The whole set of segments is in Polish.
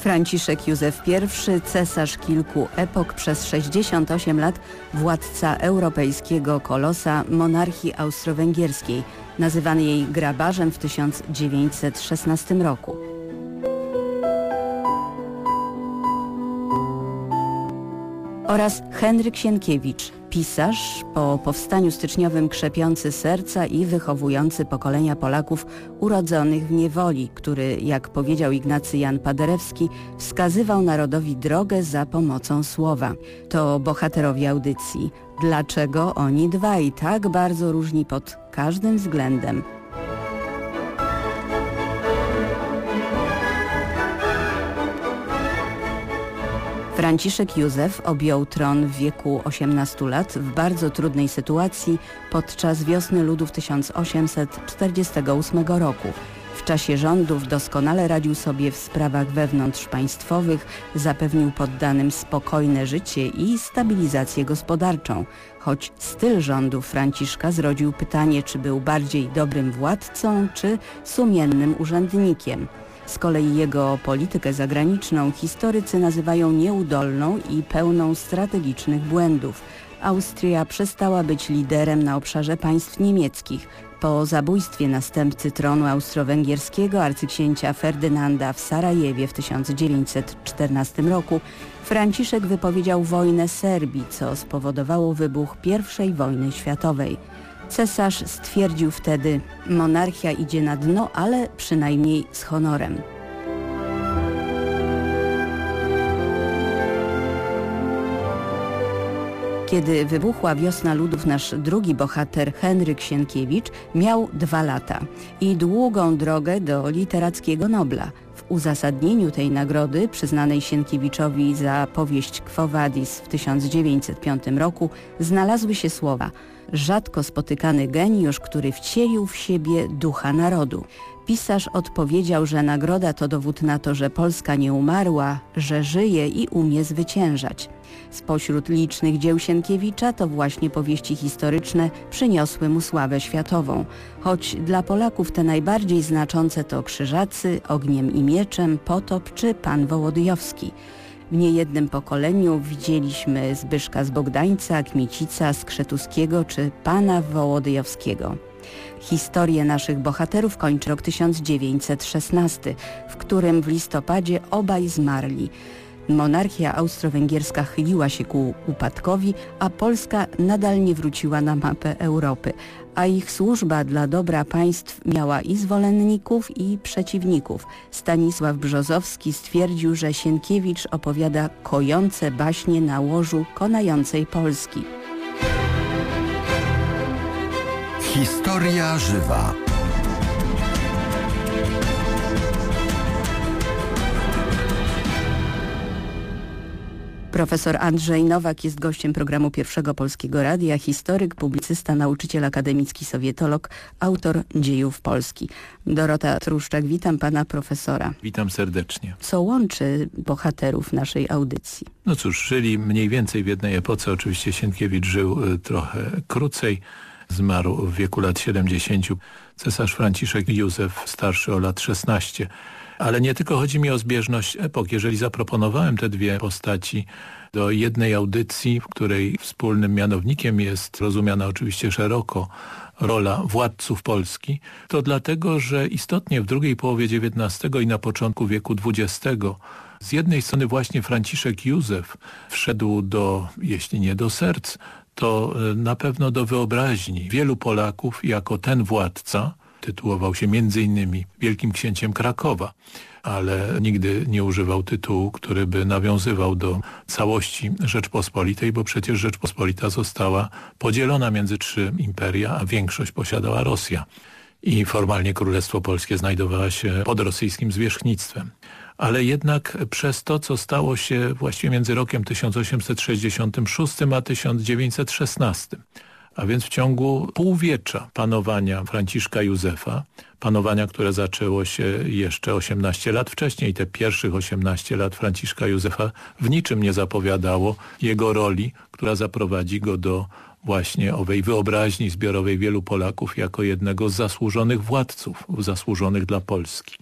Franciszek Józef I, cesarz kilku epok, przez 68 lat władca europejskiego kolosa monarchii austro-węgierskiej, nazywany jej grabarzem w 1916 roku. Oraz Henryk Sienkiewicz, pisarz, po powstaniu styczniowym krzepiący serca i wychowujący pokolenia Polaków urodzonych w niewoli, który, jak powiedział Ignacy Jan Paderewski, wskazywał narodowi drogę za pomocą słowa. To bohaterowie audycji. Dlaczego oni dwaj tak bardzo różni pod każdym względem? Franciszek Józef objął tron w wieku 18 lat w bardzo trudnej sytuacji podczas wiosny ludów 1848 roku. W czasie rządów doskonale radził sobie w sprawach wewnątrzpaństwowych, zapewnił poddanym spokojne życie i stabilizację gospodarczą. Choć styl rządów Franciszka zrodził pytanie, czy był bardziej dobrym władcą, czy sumiennym urzędnikiem. Z kolei jego politykę zagraniczną historycy nazywają nieudolną i pełną strategicznych błędów. Austria przestała być liderem na obszarze państw niemieckich. Po zabójstwie następcy tronu austro-węgierskiego arcyksięcia Ferdynanda w Sarajewie w 1914 roku Franciszek wypowiedział wojnę Serbii, co spowodowało wybuch I wojny światowej. Cesarz stwierdził wtedy, monarchia idzie na dno, ale przynajmniej z honorem. Kiedy wybuchła wiosna ludów, nasz drugi bohater Henryk Sienkiewicz miał dwa lata i długą drogę do literackiego Nobla. Uzasadnieniu tej nagrody, przyznanej Sienkiewiczowi za powieść Quo Vadis w 1905 roku, znalazły się słowa rzadko spotykany geniusz, który wcielił w siebie ducha narodu. Pisarz odpowiedział, że nagroda to dowód na to, że Polska nie umarła, że żyje i umie zwyciężać. Spośród licznych dzieł Sienkiewicza to właśnie powieści historyczne przyniosły mu sławę światową, choć dla Polaków te najbardziej znaczące to Krzyżacy, Ogniem i Mieczem, Potop czy Pan Wołodyjowski. W niejednym pokoleniu widzieliśmy Zbyszka z Bogdańca, Kmiecica, Skrzetuskiego czy Pana Wołodyjowskiego. Historię naszych bohaterów kończy rok 1916, w którym w listopadzie obaj zmarli. Monarchia austro-węgierska chyliła się ku upadkowi, a Polska nadal nie wróciła na mapę Europy, a ich służba dla dobra państw miała i zwolenników, i przeciwników. Stanisław Brzozowski stwierdził, że Sienkiewicz opowiada kojące baśnie na łożu konającej Polski. Historia żywa. Profesor Andrzej Nowak jest gościem programu Pierwszego Polskiego Radia, historyk, publicysta, nauczyciel akademicki, sowietolog, autor dziejów Polski. Dorota Truszczak, witam pana profesora. Witam serdecznie. Co łączy bohaterów naszej audycji? No cóż, żyli mniej więcej w jednej epoce. Oczywiście Sienkiewicz żył y, trochę krócej. Zmarł w wieku lat 70. Cesarz Franciszek Józef, starszy o lat 16 ale nie tylko chodzi mi o zbieżność epok. Jeżeli zaproponowałem te dwie postaci do jednej audycji, w której wspólnym mianownikiem jest rozumiana oczywiście szeroko rola władców Polski, to dlatego, że istotnie w drugiej połowie XIX i na początku wieku XX z jednej strony właśnie Franciszek Józef wszedł do, jeśli nie do serc, to e, na pewno do wyobraźni wielu Polaków jako ten władca, tytułował się między innymi Wielkim Księciem Krakowa, ale nigdy nie używał tytułu, który by nawiązywał do całości Rzeczpospolitej, bo przecież Rzeczpospolita została podzielona między trzy imperia, a większość posiadała Rosja i formalnie Królestwo Polskie znajdowało się pod rosyjskim zwierzchnictwem. Ale jednak przez to, co stało się właściwie między rokiem 1866 a 1916, A więc w ciągu półwiecza panowania Franciszka Józefa, panowania, które zaczęło się jeszcze 18 lat wcześniej, te pierwszych 18 lat Franciszka Józefa w niczym nie zapowiadało jego roli, która zaprowadzi go do właśnie owej wyobraźni zbiorowej wielu Polaków jako jednego z zasłużonych władców, zasłużonych dla Polski.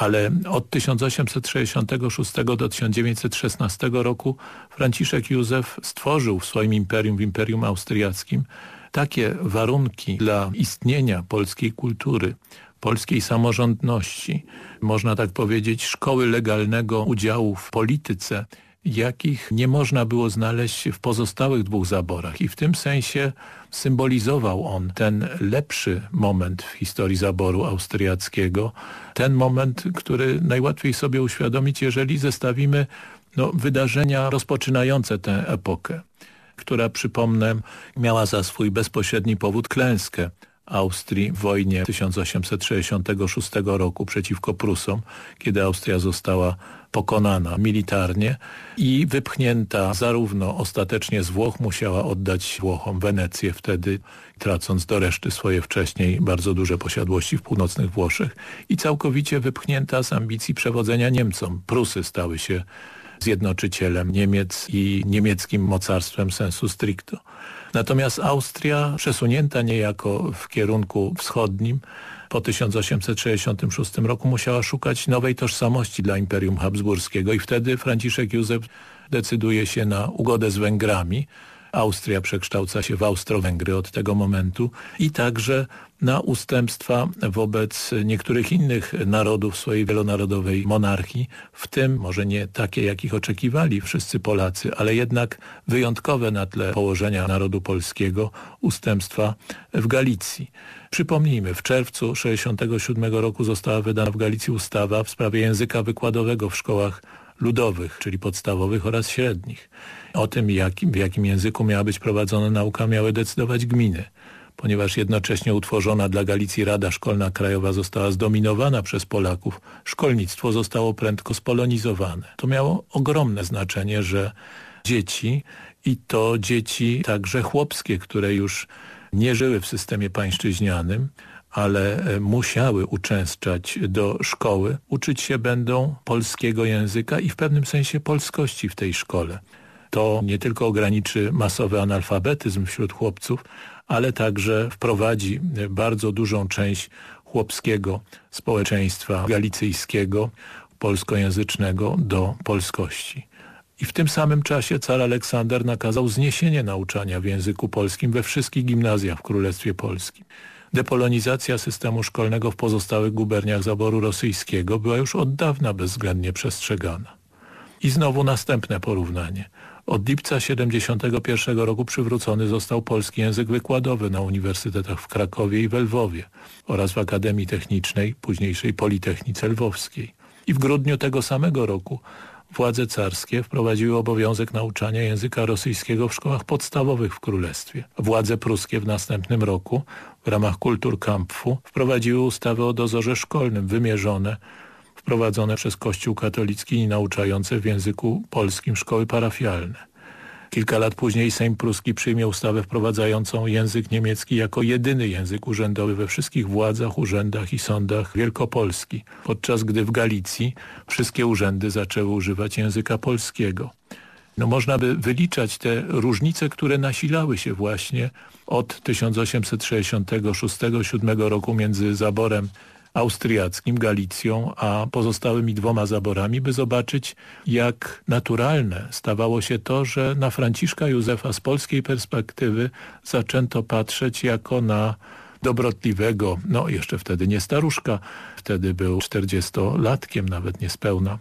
Ale od 1866 do 1916 roku Franciszek Józef stworzył w swoim imperium, w Imperium Austriackim, takie warunki dla istnienia polskiej kultury, polskiej samorządności, można tak powiedzieć szkoły legalnego udziału w polityce, jakich nie można było znaleźć w pozostałych dwóch zaborach. I w tym sensie symbolizował on ten lepszy moment w historii zaboru austriackiego, ten moment, który najłatwiej sobie uświadomić, jeżeli zestawimy no, wydarzenia rozpoczynające tę epokę, która, przypomnę, miała za swój bezpośredni powód klęskę Austrii w wojnie 1866 roku przeciwko Prusom, kiedy Austria została pokonana militarnie i wypchnięta zarówno ostatecznie z Włoch, musiała oddać Włochom Wenecję wtedy, tracąc do reszty swoje wcześniej bardzo duże posiadłości w północnych Włoszech i całkowicie wypchnięta z ambicji przewodzenia Niemcom. Prusy stały się zjednoczycielem Niemiec i niemieckim mocarstwem sensu stricto. Natomiast Austria, przesunięta niejako w kierunku wschodnim, po 1866 roku musiała szukać nowej tożsamości dla Imperium Habsburskiego i wtedy Franciszek Józef decyduje się na ugodę z Węgrami. Austria przekształca się w Austro-Węgry od tego momentu i także na ustępstwa wobec niektórych innych narodów swojej wielonarodowej monarchii, w tym może nie takie, jakich oczekiwali wszyscy Polacy, ale jednak wyjątkowe na tle położenia narodu polskiego ustępstwa w Galicji. Przypomnijmy, w czerwcu 1967 roku została wydana w Galicji ustawa w sprawie języka wykładowego w szkołach ludowych, czyli podstawowych oraz średnich. O tym, w jakim języku miała być prowadzona nauka, miały decydować gminy ponieważ jednocześnie utworzona dla Galicji Rada Szkolna Krajowa została zdominowana przez Polaków, szkolnictwo zostało prędko spolonizowane. To miało ogromne znaczenie, że dzieci i to dzieci także chłopskie, które już nie żyły w systemie pańszczyźnianym, ale e, musiały uczęszczać do szkoły, uczyć się będą polskiego języka i w pewnym sensie polskości w tej szkole. To nie tylko ograniczy masowy analfabetyzm wśród chłopców, ale także wprowadzi bardzo dużą część chłopskiego społeczeństwa galicyjskiego, polskojęzycznego do polskości. I w tym samym czasie car Aleksander nakazał zniesienie nauczania w języku polskim we wszystkich gimnazjach w Królestwie Polskim. Depolonizacja systemu szkolnego w pozostałych guberniach zaboru rosyjskiego była już od dawna bezwzględnie przestrzegana. I znowu następne porównanie. Od lipca 1971 roku przywrócony został polski język wykładowy na uniwersytetach w Krakowie i w Lwowie oraz w Akademii Technicznej, późniejszej Politechnice Lwowskiej. I w grudniu tego samego roku władze carskie wprowadziły obowiązek nauczania języka rosyjskiego w szkołach podstawowych w Królestwie. Władze pruskie w następnym roku w ramach Kulturkampfu wprowadziły ustawy o dozorze szkolnym wymierzone wprowadzone przez Kościół katolicki i nauczające w języku polskim szkoły parafialne. Kilka lat później Sejm Pruski przyjmie ustawę wprowadzającą język niemiecki jako jedyny język urzędowy we wszystkich władzach, urzędach i sądach Wielkopolski, podczas gdy w Galicji wszystkie urzędy zaczęły używać języka polskiego. No można by wyliczać te różnice, które nasilały się właśnie od 1866-7 roku między zaborem austriackim, Galicją, a pozostałymi dwoma zaborami, by zobaczyć, jak naturalne stawało się to, że na Franciszka Józefa z polskiej perspektywy zaczęto patrzeć jako na dobrotliwego, no jeszcze wtedy nie staruszka, wtedy był czterdziestolatkiem, nawet niespełna,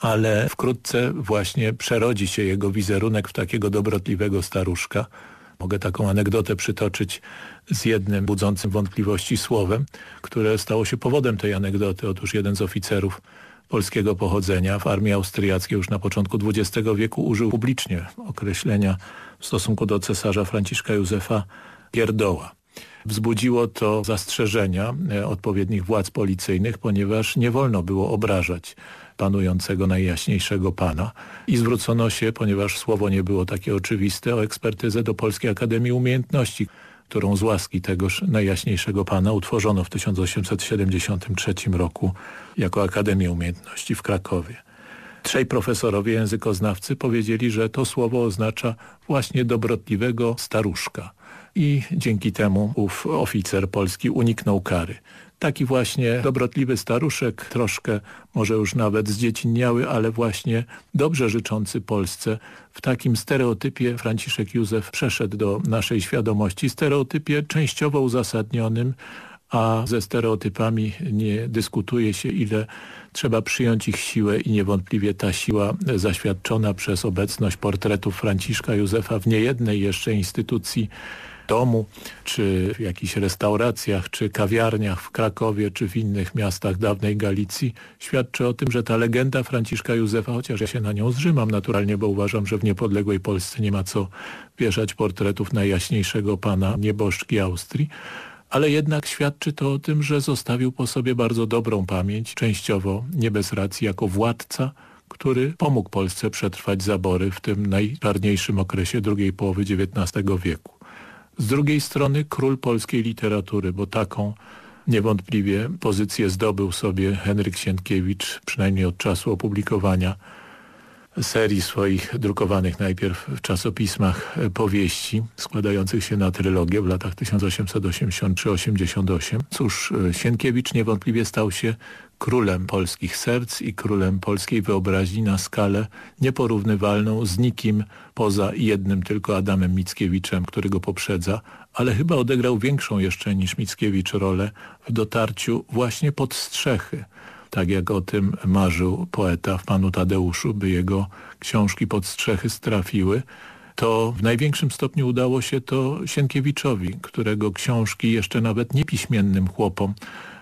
ale wkrótce właśnie przerodzi się jego wizerunek w takiego dobrotliwego staruszka. Mogę taką anegdotę przytoczyć z jednym budzącym wątpliwości słowem, które stało się powodem tej anegdoty. Otóż jeden z oficerów polskiego pochodzenia w armii austriackiej już na początku XX wieku użył publicznie określenia w stosunku do cesarza Franciszka Józefa pierdoła. Wzbudziło to zastrzeżenia e, odpowiednich władz policyjnych, ponieważ nie wolno było obrażać panującego najjaśniejszego pana i zwrócono się, ponieważ słowo nie było takie oczywiste, o ekspertyzę do Polskiej Akademii Umiejętności, którą z łaski tegoż najjaśniejszego pana utworzono w 1873 roku jako Akademię Umiejętności w Krakowie. Trzej profesorowie językoznawcy powiedzieli, że to słowo oznacza właśnie dobrotliwego staruszka i dzięki temu ów oficer polski uniknął kary. Taki właśnie dobrotliwy staruszek, troszkę może już nawet zdziecinniały, ale właśnie dobrze życzący Polsce. W takim stereotypie Franciszek Józef przeszedł do naszej świadomości, stereotypie częściowo uzasadnionym, a ze stereotypami nie dyskutuje się, ile trzeba przyjąć ich siłę i niewątpliwie ta siła zaświadczona przez obecność portretów Franciszka Józefa w niejednej jeszcze instytucji domu, czy w jakichś restauracjach, czy kawiarniach w Krakowie, czy w innych miastach dawnej Galicji, świadczy o tym, że ta legenda Franciszka Józefa, chociaż ja się na nią zrzymam naturalnie, bo uważam, że w niepodległej Polsce nie ma co wieszać portretów najjaśniejszego pana nieboszczki Austrii, ale jednak świadczy to o tym, że zostawił po sobie bardzo dobrą pamięć, częściowo nie bez racji jako władca, który pomógł Polsce przetrwać zabory w tym najczarniejszym okresie drugiej połowy XIX wieku. Z drugiej strony król polskiej literatury, bo taką niewątpliwie pozycję zdobył sobie Henryk Sienkiewicz, przynajmniej od czasu opublikowania serii swoich drukowanych najpierw w czasopismach powieści składających się na trylogię w latach 1883-88. Cóż, Sienkiewicz niewątpliwie stał się królem polskich serc i królem polskiej wyobraźni na skalę nieporównywalną z nikim poza jednym tylko Adamem Mickiewiczem, który go poprzedza, ale chyba odegrał większą jeszcze niż Mickiewicz rolę w dotarciu właśnie pod strzechy tak jak o tym marzył poeta w Panu Tadeuszu, by jego książki pod strzechy strafiły, to w największym stopniu udało się to Sienkiewiczowi, którego książki jeszcze nawet niepiśmiennym chłopom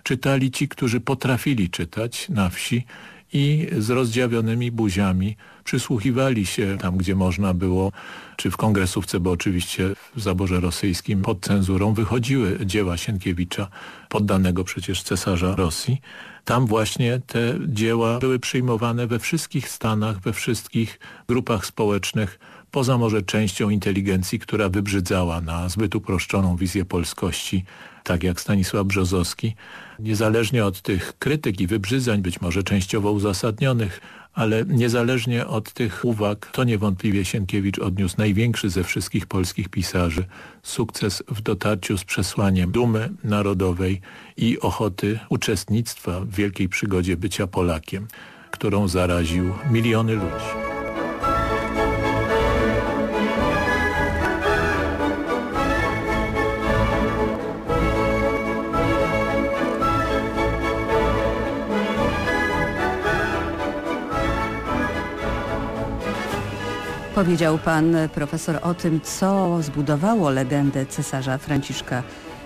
czytali ci, którzy potrafili czytać na wsi i z rozdziawionymi buziami przysłuchiwali się tam, gdzie można było, czy w kongresówce, bo oczywiście w zaborze rosyjskim pod cenzurą wychodziły dzieła Sienkiewicza, poddanego przecież cesarza Rosji. Tam właśnie te dzieła były przyjmowane we wszystkich stanach, we wszystkich grupach społecznych, poza może częścią inteligencji, która wybrzydzała na zbyt uproszczoną wizję polskości, tak jak Stanisław Brzozowski. Niezależnie od tych krytyk i wybrzydzeń, być może częściowo uzasadnionych, ale niezależnie od tych uwag, to niewątpliwie Sienkiewicz odniósł największy ze wszystkich polskich pisarzy sukces w dotarciu z przesłaniem dumy narodowej i ochoty uczestnictwa w wielkiej przygodzie bycia Polakiem, którą zaraził miliony ludzi. Powiedział pan profesor o tym, co zbudowało legendę cesarza Franciszka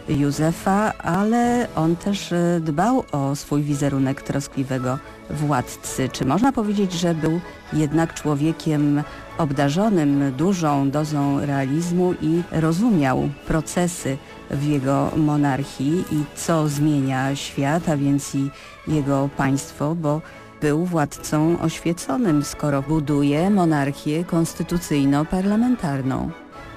Józefa, ale on też e, dbał o swój wizerunek troskliwego władcy. Czy można powiedzieć, że był jednak człowiekiem obdarzonym dużą dozą realizmu i rozumiał procesy w jego monarchii i co zmienia świat, a więc i jego państwo, bo był władcą oświeconym, skoro buduje monarchię konstytucyjno-parlamentarną.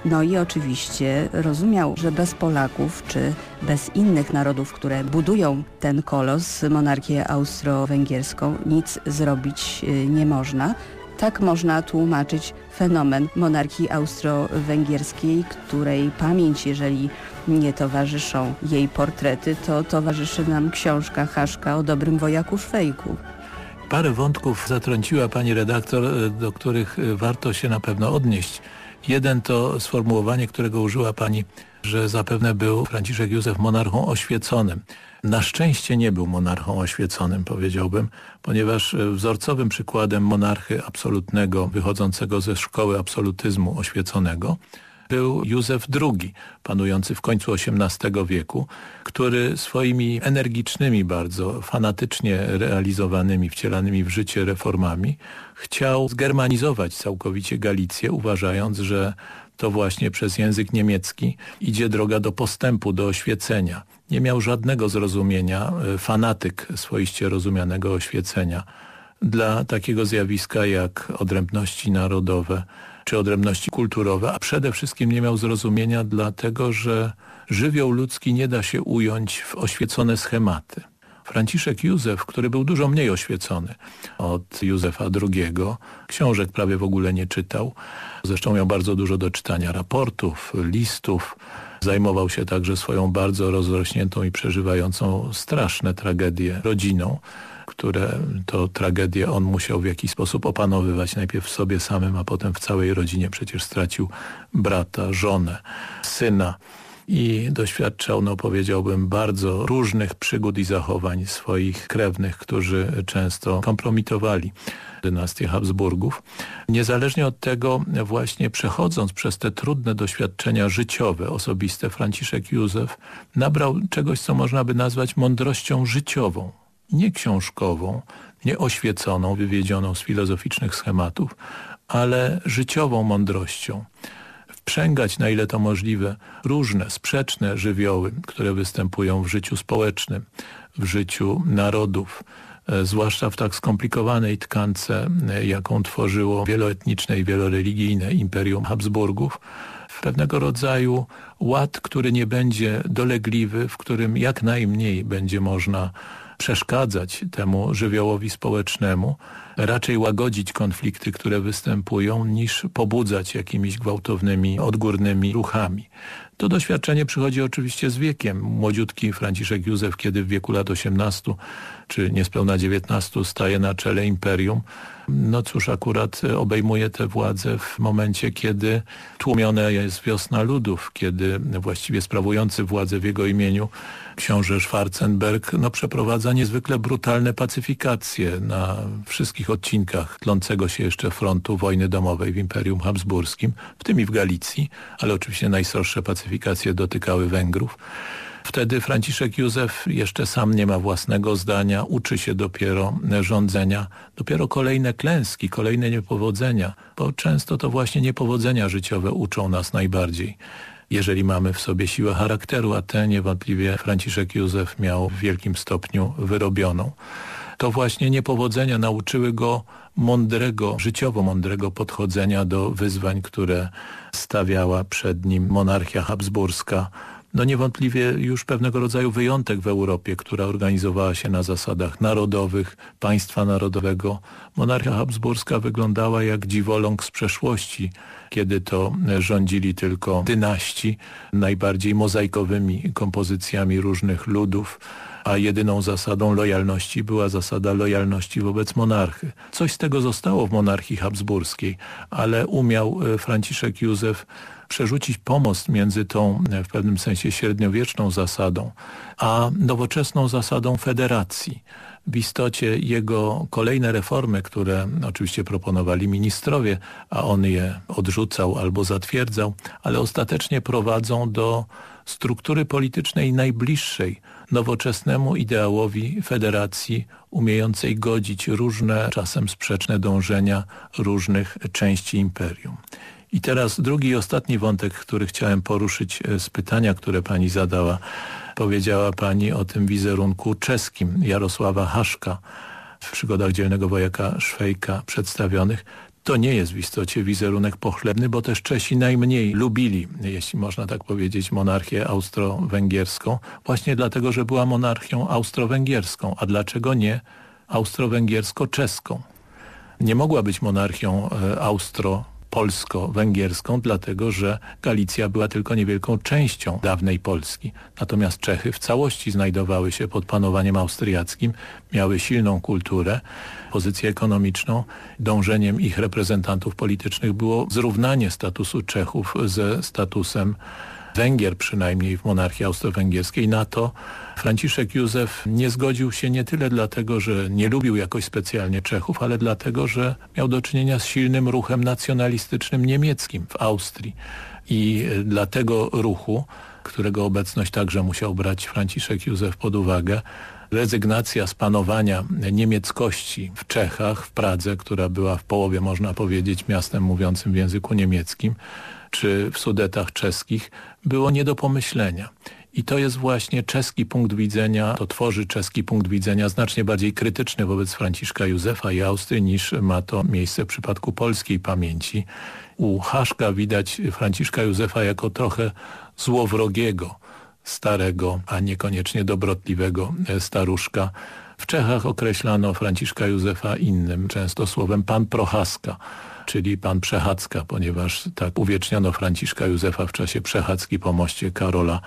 No i oczywiście rozumiał, że bez Polaków czy bez innych narodów, które budują ten kolos, monarchię austro-węgierską, nic zrobić y, nie można. Tak można tłumaczyć fenomen monarchii austro-węgierskiej, której pamięć, jeżeli nie towarzyszą jej portrety, to towarzyszy nam książka Haszka o dobrym wojaku Szwejku. Parę wątków zatrąciła pani redaktor, e, do których e, warto się na pewno odnieść. Jeden to sformułowanie, którego użyła pani, że zapewne był Franciszek Józef monarchą oświeconym. Na szczęście nie był monarchą oświeconym, powiedziałbym, ponieważ e, wzorcowym przykładem monarchy absolutnego, wychodzącego ze szkoły absolutyzmu oświeconego, był Józef II, panujący w końcu XVIII wieku, który swoimi energicznymi, bardzo fanatycznie realizowanymi, wcielanymi w życie reformami chciał zgermanizować całkowicie Galicję, uważając, że to właśnie przez język niemiecki idzie droga do postępu, do oświecenia. Nie miał żadnego zrozumienia, e, fanatyk swoiście rozumianego oświecenia dla takiego zjawiska jak odrębności narodowe czy odrębności kulturowe, a przede wszystkim nie miał zrozumienia dlatego, że żywioł ludzki nie da się ująć w oświecone schematy. Franciszek Józef, który był dużo mniej oświecony od Józefa II, książek prawie w ogóle nie czytał, zresztą miał bardzo dużo do czytania raportów, listów, zajmował się także swoją bardzo rozrośniętą i przeżywającą straszne tragedie rodziną, które to tragedie on musiał w jakiś sposób opanowywać najpierw w sobie samym, a potem w całej rodzinie. Przecież stracił brata, żonę, syna i doświadczał, no powiedziałbym, bardzo różnych przygód i zachowań swoich krewnych, którzy często kompromitowali dynastię Habsburgów. Niezależnie od tego właśnie przechodząc przez te trudne doświadczenia życiowe, osobiste, Franciszek Józef nabrał czegoś, co można by nazwać mądrością życiową, nie książkową, nie wywiedzioną z filozoficznych schematów, ale życiową mądrością. Wprzęgać, na ile to możliwe, różne, sprzeczne żywioły, które występują w życiu społecznym, w życiu narodów, e, zwłaszcza w tak skomplikowanej tkance, e, jaką tworzyło wieloetniczne i wieloreligijne Imperium Habsburgów, pewnego rodzaju ład, który nie będzie dolegliwy, w którym jak najmniej będzie można przeszkadzać temu żywiołowi społecznemu, raczej łagodzić konflikty, które występują, niż pobudzać jakimiś gwałtownymi, odgórnymi ruchami. To doświadczenie przychodzi oczywiście z wiekiem. Młodziutki Franciszek Józef, kiedy w wieku lat 18 czy niespełna 19 staje na czele imperium, no cóż, akurat obejmuje tę władzę w momencie, kiedy tłumiona jest wiosna ludów, kiedy właściwie sprawujący władzę w jego imieniu książę Schwarzenberg no, przeprowadza niezwykle brutalne pacyfikacje na wszystkich odcinkach tlącego się jeszcze frontu wojny domowej w Imperium Habsburskim, w tym i w Galicji, ale oczywiście najsroższe pacyfikacje dotykały Węgrów. Wtedy Franciszek Józef jeszcze sam nie ma własnego zdania, uczy się dopiero rządzenia, dopiero kolejne klęski, kolejne niepowodzenia, bo często to właśnie niepowodzenia życiowe uczą nas najbardziej jeżeli mamy w sobie siłę charakteru, a tę niewątpliwie Franciszek Józef miał w wielkim stopniu wyrobioną. To właśnie niepowodzenia nauczyły go mądrego, życiowo mądrego podchodzenia do wyzwań, które stawiała przed nim monarchia habsburska, no niewątpliwie już pewnego rodzaju wyjątek w Europie, która organizowała się na zasadach narodowych, państwa narodowego. Monarchia habsburska wyglądała jak dziwoląg z przeszłości, kiedy to rządzili tylko dynastii, najbardziej mozaikowymi kompozycjami różnych ludów, a jedyną zasadą lojalności była zasada lojalności wobec monarchy. Coś z tego zostało w monarchii habsburskiej, ale umiał e, Franciszek Józef przerzucić pomost między tą w pewnym sensie średniowieczną zasadą, a nowoczesną zasadą federacji. W istocie jego kolejne reformy, które oczywiście proponowali ministrowie, a on je odrzucał albo zatwierdzał, ale ostatecznie prowadzą do struktury politycznej najbliższej nowoczesnemu ideałowi federacji umiejącej godzić różne, czasem sprzeczne dążenia różnych części imperium. I teraz drugi i ostatni wątek, który chciałem poruszyć e, z pytania, które pani zadała. Powiedziała pani o tym wizerunku czeskim Jarosława Haszka w przygodach dzielnego wojaka Szwejka przedstawionych. To nie jest w istocie wizerunek pochlebny, bo też Czesi najmniej lubili, jeśli można tak powiedzieć, monarchię austro-węgierską, właśnie dlatego, że była monarchią austro-węgierską. A dlaczego nie austro-węgiersko-czeską? Nie mogła być monarchią e, austro polsko-węgierską, dlatego że Galicja była tylko niewielką częścią dawnej Polski. Natomiast Czechy w całości znajdowały się pod panowaniem austriackim, miały silną kulturę, pozycję ekonomiczną. Dążeniem ich reprezentantów politycznych było zrównanie statusu Czechów ze statusem Węgier przynajmniej w monarchii austro-węgierskiej. Na to Franciszek Józef nie zgodził się nie tyle dlatego, że nie lubił jakoś specjalnie Czechów, ale dlatego, że miał do czynienia z silnym ruchem nacjonalistycznym niemieckim w Austrii. I dla tego ruchu, którego obecność także musiał brać Franciszek Józef pod uwagę, rezygnacja z panowania niemieckości w Czechach, w Pradze, która była w połowie, można powiedzieć, miastem mówiącym w języku niemieckim, czy w Sudetach czeskich, było nie do pomyślenia. I to jest właśnie czeski punkt widzenia, to tworzy czeski punkt widzenia znacznie bardziej krytyczny wobec Franciszka Józefa i Austrii niż ma to miejsce w przypadku polskiej pamięci. U Haszka widać Franciszka Józefa jako trochę złowrogiego, starego, a niekoniecznie dobrotliwego staruszka. W Czechach określano Franciszka Józefa innym, często słowem pan Prochaska czyli pan Przechadzka, ponieważ tak uwieczniono Franciszka Józefa w czasie przechadzki po moście Karola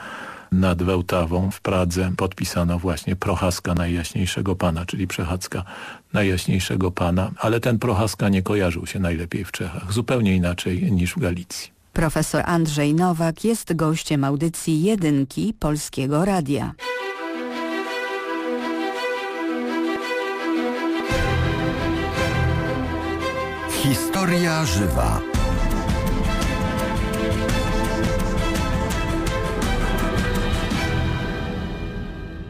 nad Wełtawą w Pradze podpisano właśnie Prochaska Najjaśniejszego Pana, czyli przechadzka Najjaśniejszego Pana, ale ten Prochaska nie kojarzył się najlepiej w Czechach, zupełnie inaczej niż w Galicji. Profesor Andrzej Nowak jest gościem audycji Jedynki Polskiego Radia. Historia żywa.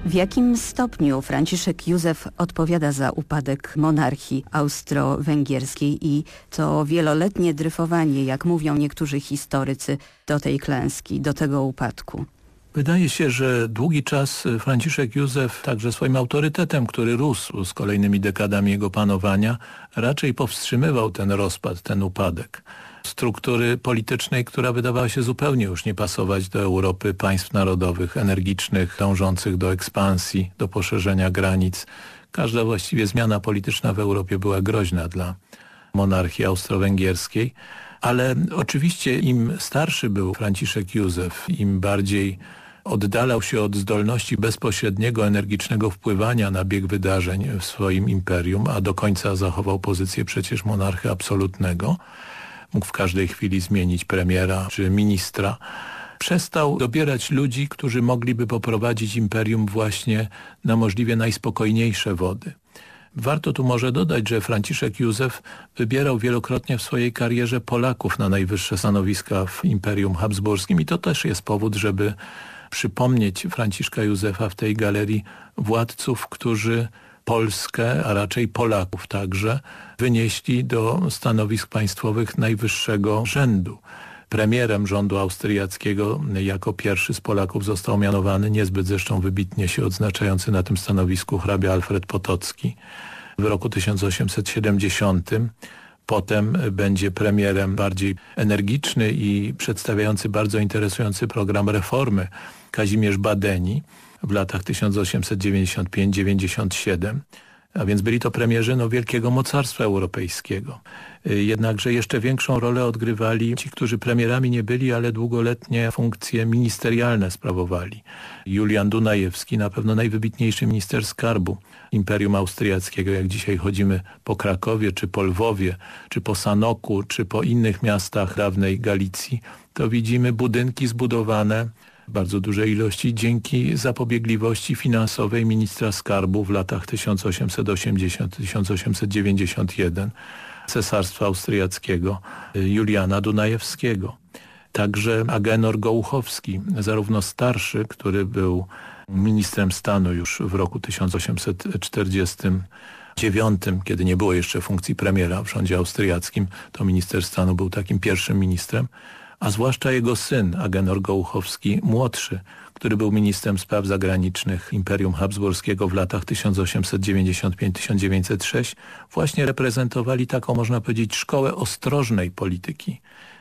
W jakim stopniu Franciszek Józef odpowiada za upadek monarchii austro-węgierskiej i to wieloletnie dryfowanie, jak mówią niektórzy historycy, do tej klęski, do tego upadku? Wydaje się, że długi czas Franciszek Józef, także swoim autorytetem, który rósł z kolejnymi dekadami jego panowania, raczej powstrzymywał ten rozpad, ten upadek struktury politycznej, która wydawała się zupełnie już nie pasować do Europy państw narodowych, energicznych, dążących do ekspansji, do poszerzenia granic. Każda właściwie zmiana polityczna w Europie była groźna dla monarchii austro-węgierskiej, ale oczywiście im starszy był Franciszek Józef, im bardziej oddalał się od zdolności bezpośredniego, energicznego wpływania na bieg wydarzeń w swoim imperium, a do końca zachował pozycję przecież monarchy absolutnego, mógł w każdej chwili zmienić premiera czy ministra. Przestał dobierać ludzi, którzy mogliby poprowadzić imperium właśnie na możliwie najspokojniejsze wody. Warto tu może dodać, że Franciszek Józef wybierał wielokrotnie w swojej karierze Polaków na najwyższe stanowiska w Imperium Habsburskim i to też jest powód, żeby przypomnieć Franciszka Józefa w tej galerii władców, którzy Polskę, a raczej Polaków także, wynieśli do stanowisk państwowych najwyższego rzędu. Premierem rządu austriackiego jako pierwszy z Polaków został mianowany niezbyt zresztą wybitnie się odznaczający na tym stanowisku hrabia Alfred Potocki w roku 1870. Potem będzie premierem bardziej energiczny i przedstawiający bardzo interesujący program reformy Kazimierz Badeni w latach 1895-97, a więc byli to premierzy no, wielkiego mocarstwa europejskiego. Jednakże jeszcze większą rolę odgrywali ci, którzy premierami nie byli, ale długoletnie funkcje ministerialne sprawowali. Julian Dunajewski, na pewno najwybitniejszy minister skarbu Imperium Austriackiego, jak dzisiaj chodzimy po Krakowie, czy po Lwowie, czy po Sanoku, czy po innych miastach dawnej Galicji, to widzimy budynki zbudowane bardzo dużej ilości dzięki zapobiegliwości finansowej ministra skarbu w latach 1880-1891 Cesarstwa Austriackiego Juliana Dunajewskiego. Także Agenor Gołuchowski, zarówno starszy, który był ministrem stanu już w roku 1849, kiedy nie było jeszcze funkcji premiera w rządzie austriackim, to minister stanu był takim pierwszym ministrem, a zwłaszcza jego syn, Agenor Gołuchowski, młodszy, który był ministrem spraw zagranicznych Imperium Habsburskiego w latach 1895-1906, właśnie reprezentowali taką, można powiedzieć, szkołę ostrożnej polityki,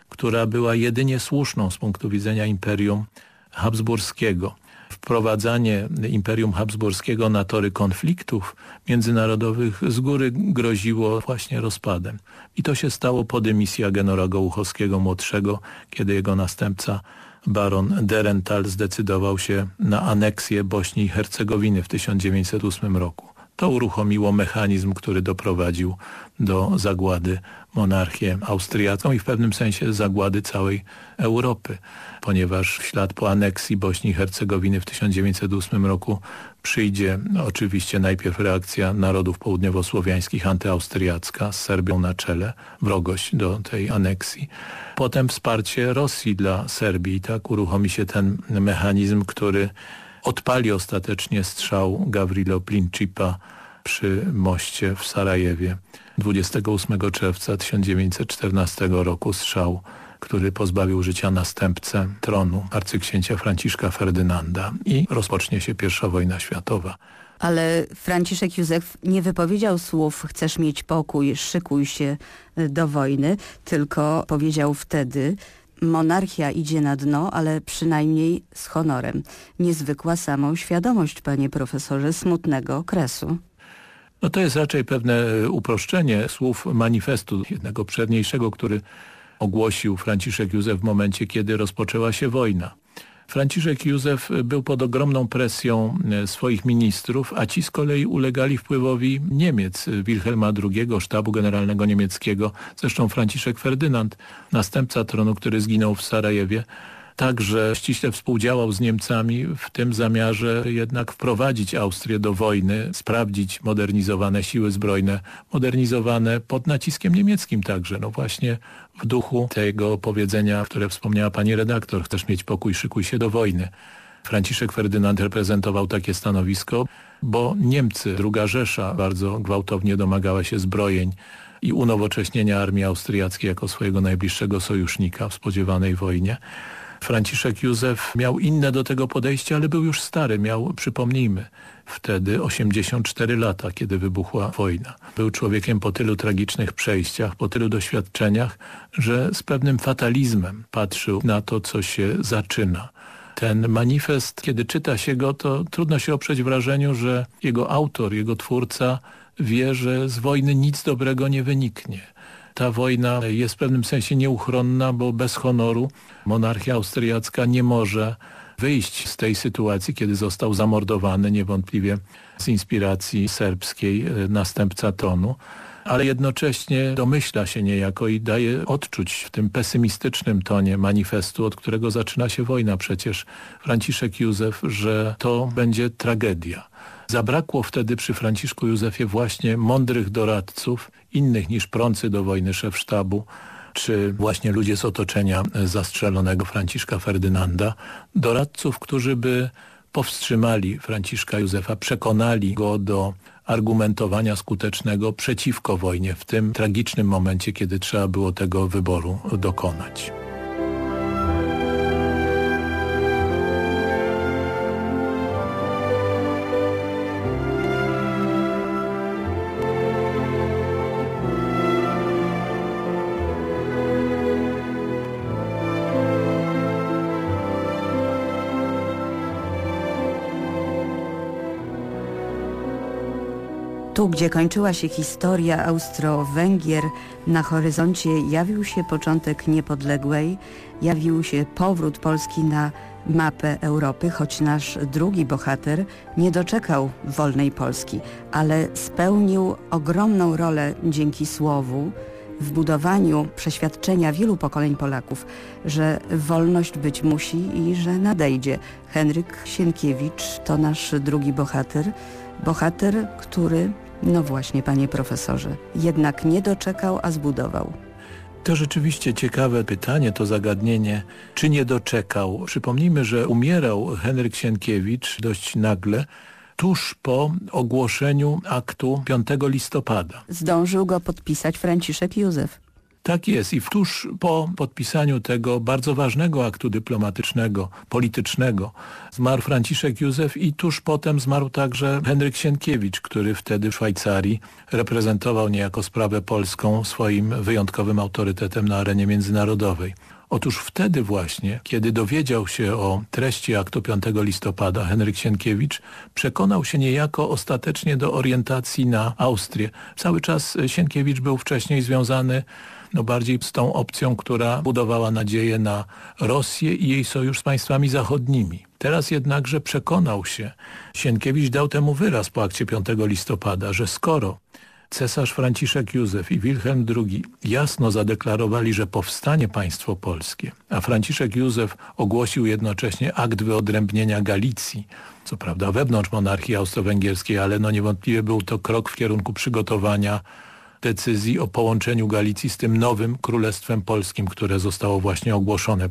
która była jedynie słuszną z punktu widzenia Imperium Habsburskiego wprowadzanie Imperium Habsburskiego na tory konfliktów międzynarodowych z góry groziło właśnie rozpadem. I to się stało po dymisji Agenora Gołuchowskiego młodszego, kiedy jego następca baron Derental zdecydował się na aneksję Bośni i Hercegowiny w 1908 roku. To uruchomiło mechanizm, który doprowadził do zagłady monarchię austriacką i w pewnym sensie zagłady całej Europy, ponieważ w ślad po aneksji Bośni i Hercegowiny w 1908 roku przyjdzie oczywiście najpierw reakcja narodów południowosłowiańskich antyaustriacka z Serbią na czele, wrogość do tej aneksji. Potem wsparcie Rosji dla Serbii. Tak uruchomi się ten mechanizm, który odpali ostatecznie strzał Gavrilo Principa przy moście w Sarajewie. 28 czerwca 1914 roku strzał który pozbawił życia następcę tronu arcyksięcia Franciszka Ferdynanda i rozpocznie się pierwsza wojna światowa. Ale Franciszek Józef nie wypowiedział słów chcesz mieć pokój, szykuj się do wojny, tylko powiedział wtedy monarchia idzie na dno, ale przynajmniej z honorem. Niezwykła samą świadomość, panie profesorze, smutnego okresu. No to jest raczej pewne uproszczenie słów manifestu jednego przedniejszego, który ogłosił Franciszek Józef w momencie, kiedy rozpoczęła się wojna. Franciszek Józef był pod ogromną presją e, swoich ministrów, a ci z kolei ulegali wpływowi Niemiec, Wilhelma II, sztabu generalnego niemieckiego. Zresztą Franciszek Ferdynand, następca tronu, który zginął w Sarajewie, także ściśle współdziałał z Niemcami w tym zamiarze jednak wprowadzić Austrię do wojny, sprawdzić modernizowane siły zbrojne, modernizowane pod naciskiem niemieckim także. No właśnie w duchu tego powiedzenia, które wspomniała pani redaktor, chcesz mieć pokój, szykuj się do wojny. Franciszek Ferdynand reprezentował takie stanowisko, bo Niemcy, druga Rzesza bardzo gwałtownie domagała się zbrojeń i unowocześnienia armii austriackiej jako swojego najbliższego sojusznika w spodziewanej wojnie. Franciszek Józef miał inne do tego podejście, ale był już stary, miał, przypomnijmy, wtedy 84 lata, kiedy wybuchła wojna. Był człowiekiem po tylu tragicznych przejściach, po tylu doświadczeniach, że z pewnym fatalizmem patrzył na to, co się zaczyna. Ten manifest, kiedy czyta się go, to trudno się oprzeć wrażeniu, że jego autor, jego twórca wie, że z wojny nic dobrego nie wyniknie ta wojna jest w pewnym sensie nieuchronna, bo bez honoru monarchia austriacka nie może wyjść z tej sytuacji, kiedy został zamordowany niewątpliwie z inspiracji serbskiej e, następca tronu ale jednocześnie domyśla się niejako i daje odczuć w tym pesymistycznym tonie manifestu, od którego zaczyna się wojna przecież Franciszek Józef, że to będzie tragedia. Zabrakło wtedy przy Franciszku Józefie właśnie mądrych doradców, innych niż prący do wojny szef sztabu, czy właśnie ludzie z otoczenia zastrzelonego Franciszka Ferdynanda, doradców, którzy by powstrzymali Franciszka Józefa, przekonali go do argumentowania skutecznego przeciwko wojnie w tym tragicznym momencie, kiedy trzeba było tego wyboru dokonać. Gdzie kończyła się historia Austro-Węgier, na horyzoncie jawił się początek niepodległej, jawił się powrót Polski na mapę Europy, choć nasz drugi bohater nie doczekał wolnej Polski, ale spełnił ogromną rolę dzięki słowu w budowaniu przeświadczenia wielu pokoleń Polaków, że wolność być musi i że nadejdzie. Henryk Sienkiewicz to nasz drugi bohater, bohater, który no właśnie, panie profesorze. Jednak nie doczekał, a zbudował. To rzeczywiście ciekawe pytanie, to zagadnienie, czy nie doczekał. Przypomnijmy, że umierał Henryk Sienkiewicz dość nagle, tuż po ogłoszeniu aktu 5 listopada. Zdążył go podpisać Franciszek Józef. Tak jest i tuż po podpisaniu tego bardzo ważnego aktu dyplomatycznego, politycznego zmarł Franciszek Józef i tuż potem zmarł także Henryk Sienkiewicz, który wtedy w Szwajcarii reprezentował niejako sprawę polską swoim wyjątkowym autorytetem na arenie międzynarodowej. Otóż wtedy właśnie, kiedy dowiedział się o treści aktu 5 listopada, Henryk Sienkiewicz przekonał się niejako ostatecznie do orientacji na Austrię. Cały czas Sienkiewicz był wcześniej związany no bardziej z tą opcją, która budowała nadzieję na Rosję i jej sojusz z państwami zachodnimi. Teraz jednakże przekonał się, Sienkiewicz dał temu wyraz po akcie 5 listopada, że skoro cesarz Franciszek Józef i Wilhelm II jasno zadeklarowali, że powstanie państwo polskie, a Franciszek Józef ogłosił jednocześnie akt wyodrębnienia Galicji, co prawda wewnątrz monarchii austro-węgierskiej, ale no niewątpliwie był to krok w kierunku przygotowania decyzji o połączeniu Galicji z tym nowym Królestwem Polskim, które zostało właśnie ogłoszone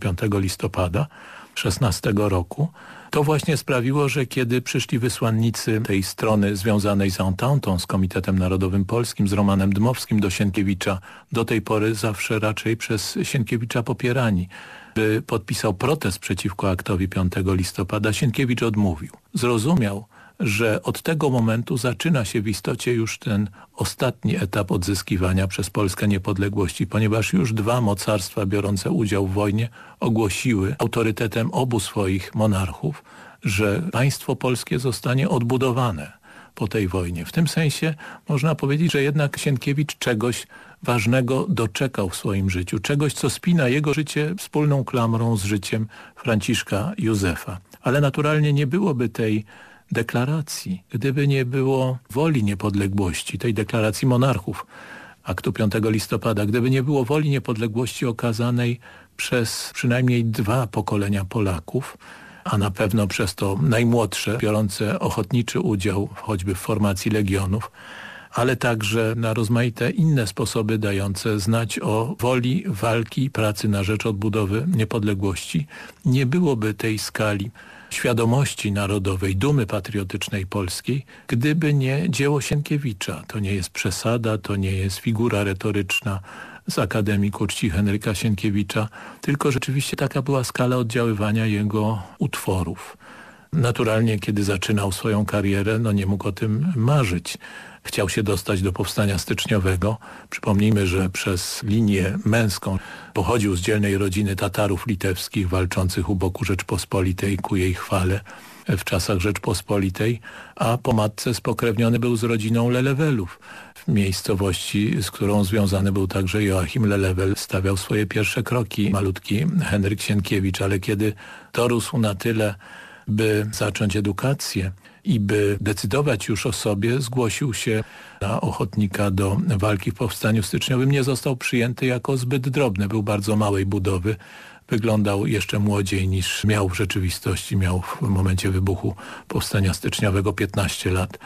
5 listopada, 16 roku, to właśnie sprawiło, że kiedy przyszli wysłannicy tej strony związanej z Ententą, z Komitetem Narodowym Polskim, z Romanem Dmowskim do Sienkiewicza, do tej pory zawsze raczej przez Sienkiewicza popierani, by podpisał protest przeciwko aktowi 5 listopada, Sienkiewicz odmówił. Zrozumiał, że od tego momentu zaczyna się w istocie już ten ostatni etap odzyskiwania przez Polskę niepodległości, ponieważ już dwa mocarstwa biorące udział w wojnie ogłosiły autorytetem obu swoich monarchów, że państwo polskie zostanie odbudowane po tej wojnie. W tym sensie można powiedzieć, że jednak Sienkiewicz czegoś ważnego doczekał w swoim życiu, czegoś, co spina jego życie wspólną klamrą z życiem Franciszka Józefa. Ale naturalnie nie byłoby tej deklaracji, gdyby nie było woli niepodległości, tej deklaracji monarchów aktu 5 listopada, gdyby nie było woli niepodległości okazanej przez przynajmniej dwa pokolenia Polaków, a na pewno przez to najmłodsze, biorące ochotniczy udział choćby w formacji legionów, ale także na rozmaite inne sposoby dające znać o woli walki, pracy na rzecz odbudowy niepodległości, nie byłoby tej skali świadomości narodowej, dumy patriotycznej polskiej, gdyby nie dzieło Sienkiewicza. To nie jest przesada, to nie jest figura retoryczna z Akademii Kuczci Henryka Sienkiewicza, tylko rzeczywiście taka była skala oddziaływania jego utworów. Naturalnie, kiedy zaczynał swoją karierę, no nie mógł o tym marzyć chciał się dostać do powstania styczniowego. Przypomnijmy, że przez linię męską pochodził z dzielnej rodziny Tatarów litewskich walczących u boku Rzeczpospolitej ku jej chwale w czasach Rzeczpospolitej, a po matce spokrewniony był z rodziną Lelewelów. W miejscowości, z którą związany był także Joachim Lelewel, stawiał swoje pierwsze kroki malutki Henryk Sienkiewicz, ale kiedy dorósł na tyle, by zacząć edukację, i by decydować już o sobie, zgłosił się na ochotnika do walki w Powstaniu Styczniowym. Nie został przyjęty jako zbyt drobny, był bardzo małej budowy. Wyglądał jeszcze młodziej niż miał w rzeczywistości, miał w momencie wybuchu Powstania Styczniowego 15 lat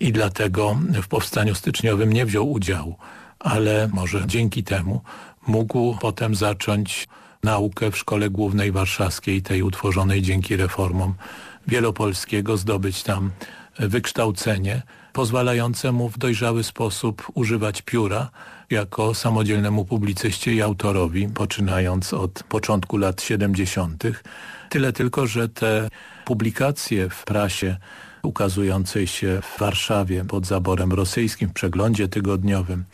i dlatego w Powstaniu Styczniowym nie wziął udziału, ale może dzięki temu mógł potem zacząć naukę w Szkole Głównej Warszawskiej, tej utworzonej dzięki reformom Wielopolskiego, zdobyć tam wykształcenie pozwalające mu w dojrzały sposób używać pióra jako samodzielnemu publicyście i autorowi, poczynając od początku lat 70. Tyle tylko, że te publikacje w prasie ukazującej się w Warszawie pod zaborem rosyjskim w przeglądzie tygodniowym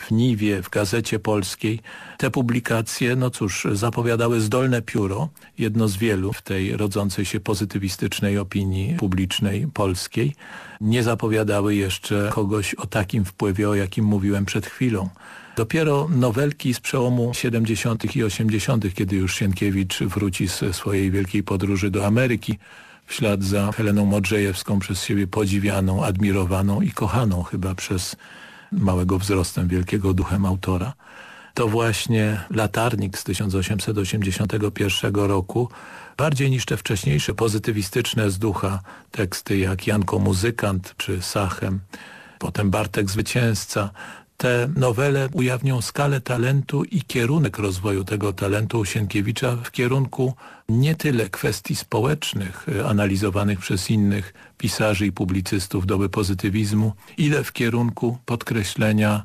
w Niwie, w Gazecie Polskiej. Te publikacje, no cóż, zapowiadały zdolne pióro, jedno z wielu w tej rodzącej się pozytywistycznej opinii publicznej polskiej. Nie zapowiadały jeszcze kogoś o takim wpływie, o jakim mówiłem przed chwilą. Dopiero nowelki z przełomu 70. i 80., kiedy już Sienkiewicz wróci ze swojej wielkiej podróży do Ameryki, w ślad za Heleną Modrzejewską, przez siebie podziwianą, admirowaną i kochaną chyba przez małego wzrostem, wielkiego duchem autora, to właśnie Latarnik z 1881 roku, bardziej niż te wcześniejsze pozytywistyczne z ducha teksty jak Janko Muzykant czy Sachem, potem Bartek Zwycięzca, te nowele ujawnią skalę talentu i kierunek rozwoju tego talentu u Sienkiewicza w kierunku nie tyle kwestii społecznych e, analizowanych przez innych pisarzy i publicystów doby pozytywizmu, ile w kierunku podkreślenia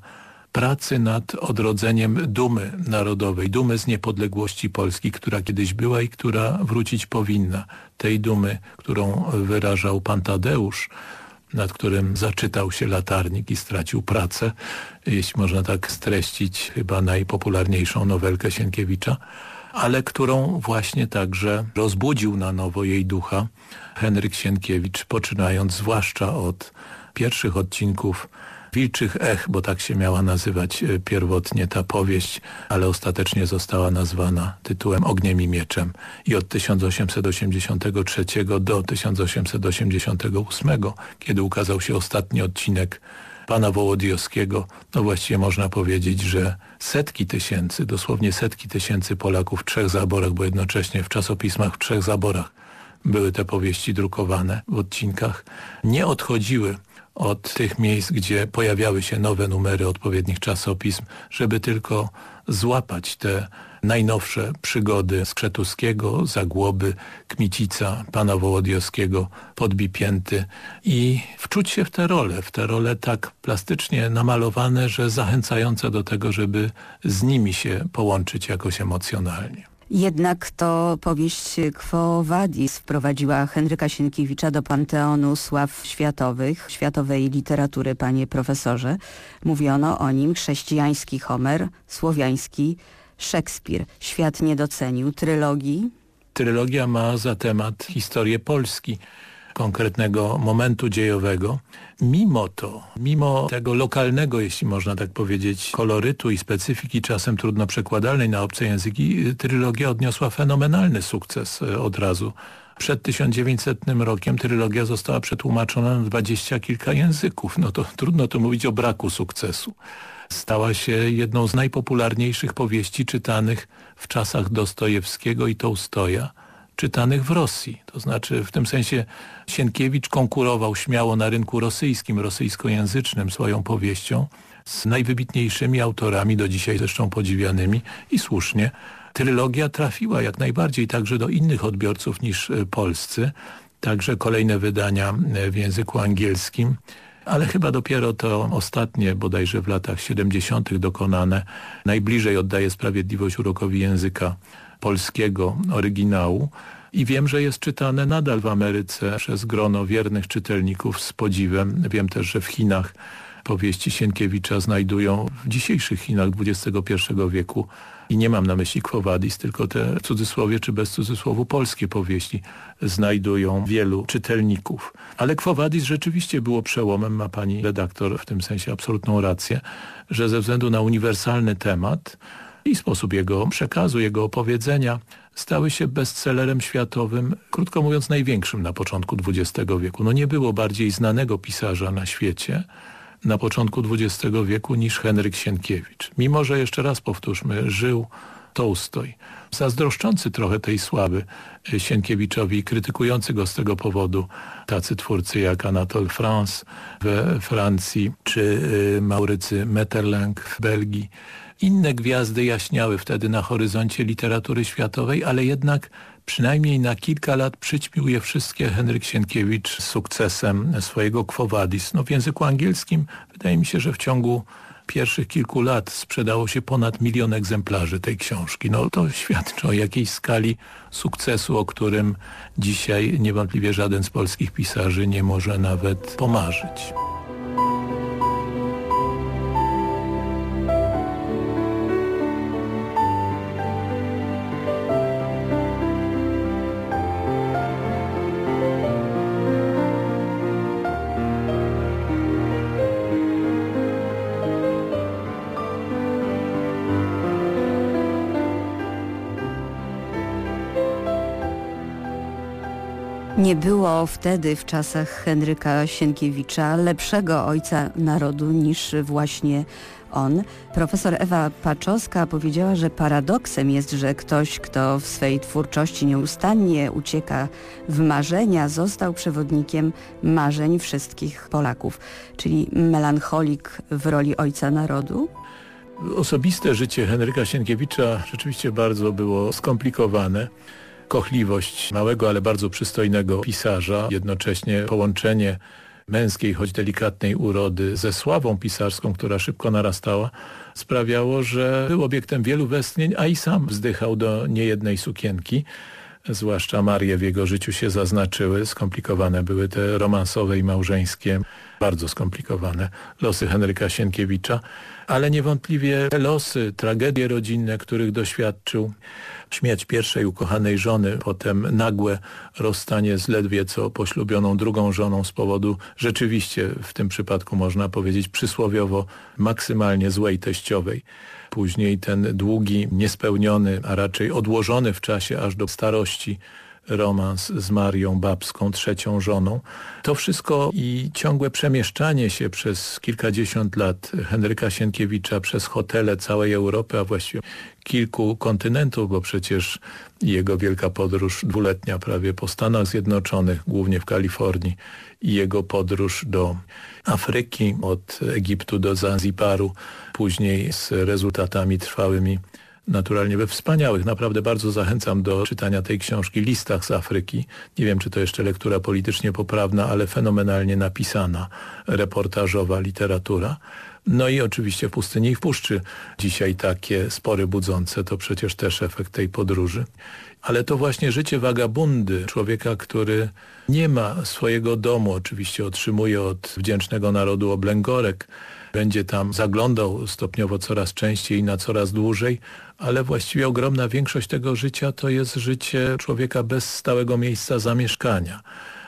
pracy nad odrodzeniem dumy narodowej, dumy z niepodległości Polski, która kiedyś była i która wrócić powinna. Tej dumy, którą wyrażał pan Tadeusz, nad którym zaczytał się latarnik i stracił pracę, jeśli można tak streścić chyba najpopularniejszą nowelkę Sienkiewicza, ale którą właśnie także rozbudził na nowo jej ducha Henryk Sienkiewicz, poczynając zwłaszcza od pierwszych odcinków Wilczych Ech, bo tak się miała nazywać e, pierwotnie ta powieść, ale ostatecznie została nazwana tytułem Ogniem i Mieczem. I od 1883 do 1888, kiedy ukazał się ostatni odcinek pana Wołodyjowskiego, no właściwie można powiedzieć, że setki tysięcy, dosłownie setki tysięcy Polaków w trzech zaborach, bo jednocześnie w czasopismach w trzech zaborach były te powieści drukowane w odcinkach, nie odchodziły od tych miejsc, gdzie pojawiały się nowe numery odpowiednich czasopism, żeby tylko złapać te najnowsze przygody Skrzetuskiego, Zagłoby, Kmicica, pana Wołodiowskiego, Podbipięty i wczuć się w te role, w te role tak plastycznie namalowane, że zachęcające do tego, żeby z nimi się połączyć jakoś emocjonalnie. Jednak to powieść Quo Vadis wprowadziła Henryka Sienkiewicza do panteonu sław światowych, światowej literatury, panie profesorze. Mówiono o nim chrześcijański Homer, słowiański Szekspir. Świat nie docenił trylogii. Trylogia ma za temat historię Polski konkretnego momentu dziejowego. Mimo to, mimo tego lokalnego, jeśli można tak powiedzieć, kolorytu i specyfiki czasem trudno przekładalnej na obce języki, trylogia odniosła fenomenalny sukces e, od razu. Przed 1900 rokiem trylogia została przetłumaczona na dwadzieścia kilka języków. No to trudno tu mówić o braku sukcesu. Stała się jedną z najpopularniejszych powieści czytanych w czasach Dostojewskiego i Tołstoja czytanych w Rosji. To znaczy w tym sensie Sienkiewicz konkurował śmiało na rynku rosyjskim, rosyjskojęzycznym swoją powieścią z najwybitniejszymi autorami, do dzisiaj zresztą podziwianymi i słusznie. Trylogia trafiła jak najbardziej także do innych odbiorców niż e, polscy. Także kolejne wydania e, w języku angielskim ale chyba dopiero to ostatnie, bodajże w latach 70. dokonane, najbliżej oddaje sprawiedliwość urokowi języka polskiego oryginału i wiem, że jest czytane nadal w Ameryce przez grono wiernych czytelników z podziwem. Wiem też, że w Chinach powieści Sienkiewicza znajdują w dzisiejszych Chinach XXI wieku i nie mam na myśli Quo Vadis, tylko te cudzysłowie czy bez cudzysłowu polskie powieści znajdują wielu czytelników. Ale Quo Vadis rzeczywiście było przełomem, ma pani redaktor w tym sensie absolutną rację, że ze względu na uniwersalny temat i sposób jego przekazu, jego opowiedzenia stały się bestsellerem światowym, krótko mówiąc największym na początku XX wieku. No nie było bardziej znanego pisarza na świecie na początku XX wieku niż Henryk Sienkiewicz. Mimo, że jeszcze raz powtórzmy, żył Tołstoj. Zazdroszczący trochę tej sławy Sienkiewiczowi, krytykujący go z tego powodu tacy twórcy jak Anatole France we Francji czy y, Maurycy Metterlang w Belgii inne gwiazdy jaśniały wtedy na horyzoncie literatury światowej, ale jednak przynajmniej na kilka lat przyćmił je wszystkie Henryk Sienkiewicz sukcesem swojego Quo Vadis. No w języku angielskim wydaje mi się, że w ciągu pierwszych kilku lat sprzedało się ponad milion egzemplarzy tej książki. No to świadczy o jakiejś skali sukcesu, o którym dzisiaj niewątpliwie żaden z polskich pisarzy nie może nawet pomarzyć. Nie było wtedy, w czasach Henryka Sienkiewicza, lepszego ojca narodu niż właśnie on. Profesor Ewa Paczowska powiedziała, że paradoksem jest, że ktoś, kto w swej twórczości nieustannie ucieka w marzenia, został przewodnikiem marzeń wszystkich Polaków, czyli melancholik w roli ojca narodu. Osobiste życie Henryka Sienkiewicza rzeczywiście bardzo było skomplikowane kochliwość małego, ale bardzo przystojnego pisarza, jednocześnie połączenie męskiej, choć delikatnej urody ze sławą pisarską, która szybko narastała, sprawiało, że był obiektem wielu westchnień, a i sam wzdychał do niejednej sukienki. Zwłaszcza Marie w jego życiu się zaznaczyły. Skomplikowane były te romansowe i małżeńskie, bardzo skomplikowane losy Henryka Sienkiewicza, ale niewątpliwie te losy, tragedie rodzinne, których doświadczył, śmierć pierwszej ukochanej żony, potem nagłe rozstanie z ledwie co poślubioną drugą żoną z powodu rzeczywiście w tym przypadku można powiedzieć przysłowiowo maksymalnie złej teściowej. Później ten długi, niespełniony, a raczej odłożony w czasie aż do starości romans z Marią Babską, trzecią żoną. To wszystko i ciągłe przemieszczanie się przez kilkadziesiąt lat Henryka Sienkiewicza przez hotele całej Europy, a właściwie kilku kontynentów, bo przecież jego wielka podróż dwuletnia prawie po Stanach Zjednoczonych, głównie w Kalifornii i jego podróż do Afryki, od Egiptu do Zanzibaru, później z rezultatami trwałymi naturalnie we wspaniałych. Naprawdę bardzo zachęcam do czytania tej książki Listach z Afryki. Nie wiem, czy to jeszcze lektura politycznie poprawna, ale fenomenalnie napisana, reportażowa literatura. No i oczywiście w pustyni i w puszczy dzisiaj takie spory budzące, to przecież też efekt tej podróży. Ale to właśnie życie wagabundy, człowieka, który nie ma swojego domu, oczywiście otrzymuje od wdzięcznego narodu oblęgorek, będzie tam zaglądał stopniowo coraz częściej i na coraz dłużej, ale właściwie ogromna większość tego życia to jest życie człowieka bez stałego miejsca zamieszkania.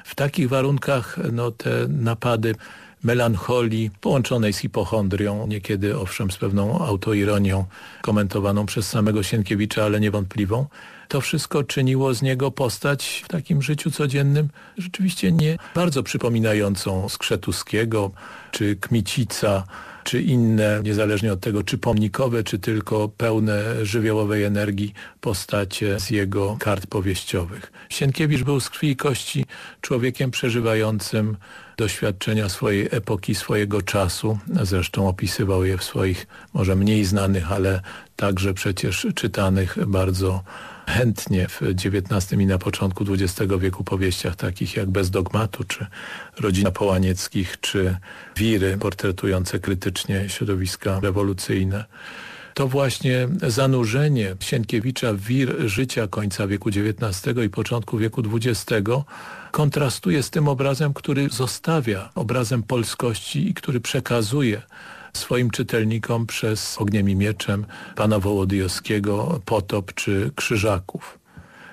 W takich warunkach no, te napady melancholii połączonej z hipochondrią, niekiedy owszem z pewną autoironią komentowaną przez samego Sienkiewicza, ale niewątpliwą. To wszystko czyniło z niego postać w takim życiu codziennym rzeczywiście nie bardzo przypominającą Skrzetuskiego czy Kmicica, czy inne, niezależnie od tego, czy pomnikowe, czy tylko pełne żywiołowej energii postacie z jego kart powieściowych. Sienkiewicz był z krwi i kości człowiekiem przeżywającym doświadczenia swojej epoki, swojego czasu. Zresztą opisywał je w swoich może mniej znanych, ale także przecież czytanych bardzo chętnie w XIX i na początku XX wieku powieściach takich jak Bez dogmatu, czy Rodzina Połanieckich, czy Wiry portretujące krytycznie środowiska rewolucyjne. To właśnie zanurzenie Sienkiewicza w wir życia końca wieku XIX i początku wieku XX kontrastuje z tym obrazem, który zostawia obrazem polskości i który przekazuje swoim czytelnikom przez Ogniem i Mieczem pana Wołodyjowskiego, Potop czy Krzyżaków.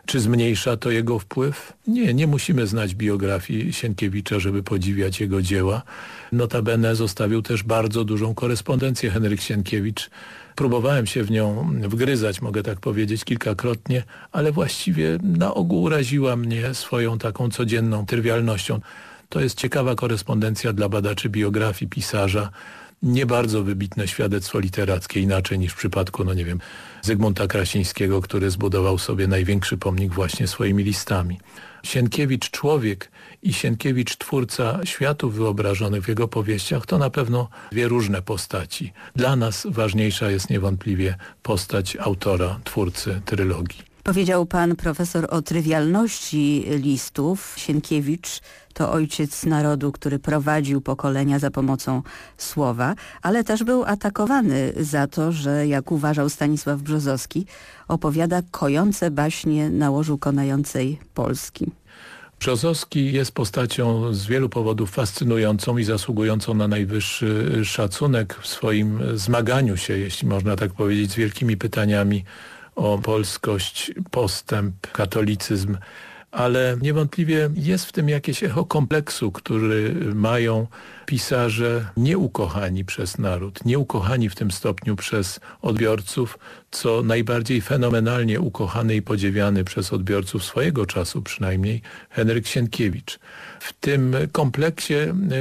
Czy zmniejsza to jego wpływ? Nie, nie musimy znać biografii Sienkiewicza, żeby podziwiać jego dzieła. Notabene zostawił też bardzo dużą korespondencję Henryk Sienkiewicz. Próbowałem się w nią wgryzać, mogę tak powiedzieć, kilkakrotnie, ale właściwie na ogół uraziła mnie swoją taką codzienną trywialnością. To jest ciekawa korespondencja dla badaczy biografii pisarza, nie bardzo wybitne świadectwo literackie, inaczej niż w przypadku, no nie wiem, Zygmunta Krasińskiego, który zbudował sobie największy pomnik właśnie swoimi listami. Sienkiewicz człowiek i Sienkiewicz twórca światów wyobrażonych w jego powieściach to na pewno dwie różne postaci. Dla nas ważniejsza jest niewątpliwie postać autora, twórcy trylogii. Powiedział pan profesor o trywialności listów. Sienkiewicz to ojciec narodu, który prowadził pokolenia za pomocą słowa, ale też był atakowany za to, że jak uważał Stanisław Brzozowski, opowiada kojące baśnie na łożu konającej Polski. Brzozowski jest postacią z wielu powodów fascynującą i zasługującą na najwyższy szacunek w swoim zmaganiu się, jeśli można tak powiedzieć, z wielkimi pytaniami o polskość, postęp, katolicyzm, ale niewątpliwie jest w tym jakieś echo kompleksu, który mają pisarze nieukochani przez naród, nieukochani w tym stopniu przez odbiorców, co najbardziej fenomenalnie ukochany i podziwiany przez odbiorców swojego czasu przynajmniej Henryk Sienkiewicz. W tym kompleksie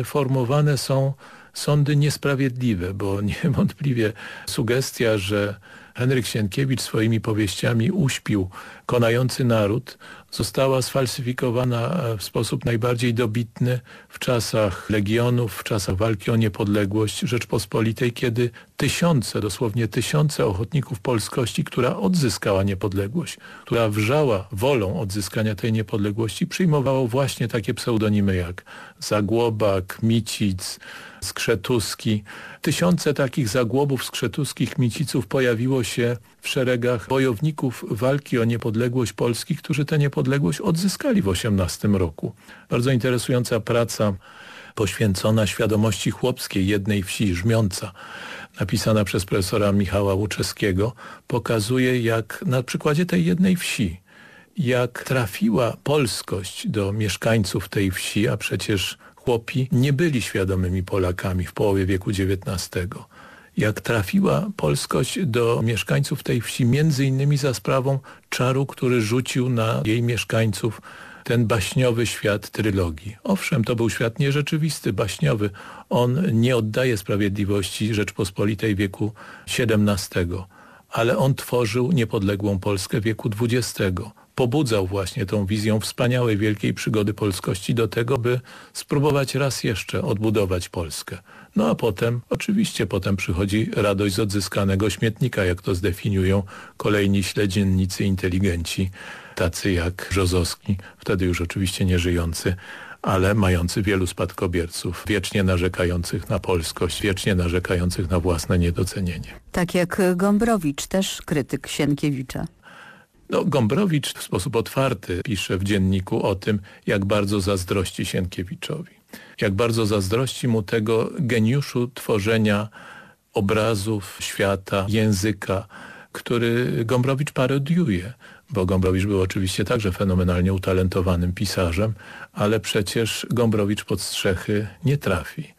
formowane są sądy niesprawiedliwe, bo niewątpliwie sugestia, że Henryk Sienkiewicz swoimi powieściami uśpił. Konający naród, została sfalsyfikowana w sposób najbardziej dobitny w czasach Legionów, w czasach walki o niepodległość Rzeczpospolitej, kiedy tysiące, dosłownie tysiące ochotników polskości, która odzyskała niepodległość, która wrzała wolą odzyskania tej niepodległości, przyjmowało właśnie takie pseudonimy jak Zagłobak, Micic, Skrzetuski. Tysiące takich zagłobów skrzetuskich Miciców pojawiło się w szeregach bojowników walki o niepodległość Polski, którzy tę niepodległość odzyskali w 18 roku. Bardzo interesująca praca poświęcona świadomości chłopskiej jednej wsi, Żmiąca, napisana przez profesora Michała Łuczewskiego, pokazuje jak na przykładzie tej jednej wsi, jak trafiła polskość do mieszkańców tej wsi, a przecież chłopi nie byli świadomymi Polakami w połowie wieku XIX jak trafiła polskość do mieszkańców tej wsi, między innymi za sprawą czaru, który rzucił na jej mieszkańców ten baśniowy świat trylogii. Owszem, to był świat nierzeczywisty, baśniowy. On nie oddaje sprawiedliwości Rzeczpospolitej wieku XVII, ale on tworzył niepodległą Polskę wieku XX. Pobudzał właśnie tą wizją wspaniałej, wielkiej przygody polskości do tego, by spróbować raz jeszcze odbudować Polskę. No a potem, oczywiście potem przychodzi radość z odzyskanego śmietnika, jak to zdefiniują kolejni śledziennicy, inteligenci, tacy jak Brzozowski, wtedy już oczywiście nieżyjący, ale mający wielu spadkobierców, wiecznie narzekających na polskość, wiecznie narzekających na własne niedocenienie. Tak jak Gombrowicz, też krytyk Sienkiewicza. No, Gombrowicz w sposób otwarty pisze w dzienniku o tym, jak bardzo zazdrości Sienkiewiczowi. Jak bardzo zazdrości mu tego geniuszu tworzenia obrazów świata, języka, który Gombrowicz parodiuje bo Gombrowicz był oczywiście także fenomenalnie utalentowanym pisarzem, ale przecież Gombrowicz pod strzechy nie trafi.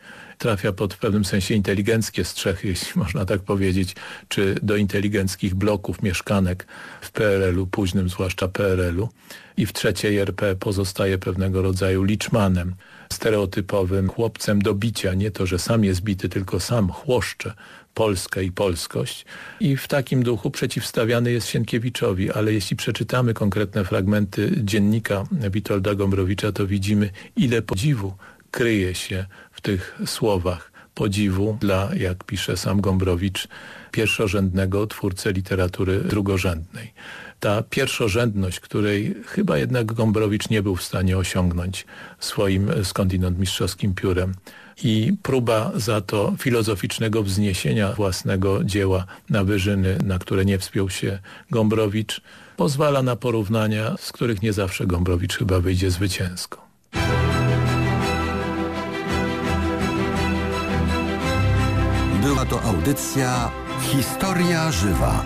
Trafia pod w pewnym sensie inteligenckie strzechy, jeśli można tak powiedzieć, czy do inteligenckich bloków mieszkanek w PRL-u, późnym zwłaszcza PRL-u i w trzeciej RP pozostaje pewnego rodzaju liczmanem, stereotypowym chłopcem do bicia, nie to, że sam jest bity, tylko sam chłoszcze Polskę i polskość. I w takim duchu przeciwstawiany jest Sienkiewiczowi, ale jeśli przeczytamy konkretne fragmenty dziennika Witolda Gombrowicza, to widzimy ile podziwu kryje się tych słowach. Podziwu dla, jak pisze sam Gombrowicz, pierwszorzędnego twórcę literatury drugorzędnej. Ta pierwszorzędność, której chyba jednak Gombrowicz nie był w stanie osiągnąć swoim skądinąd mistrzowskim piórem, i próba za to filozoficznego wzniesienia własnego dzieła na wyżyny, na które nie wspiął się Gombrowicz, pozwala na porównania, z których nie zawsze Gombrowicz chyba wyjdzie zwycięsko. Była to audycja Historia Żywa.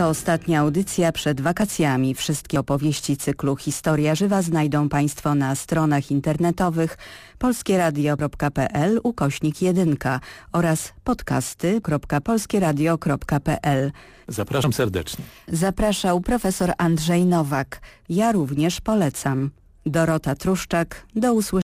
To ostatnia audycja przed wakacjami. Wszystkie opowieści cyklu Historia Żywa znajdą Państwo na stronach internetowych polskieradio.pl ukośnik 1 oraz podcasty.polskieradio.pl. Zapraszam serdecznie. Zapraszał profesor Andrzej Nowak. Ja również polecam. Dorota Truszczak. Do usłyszenia.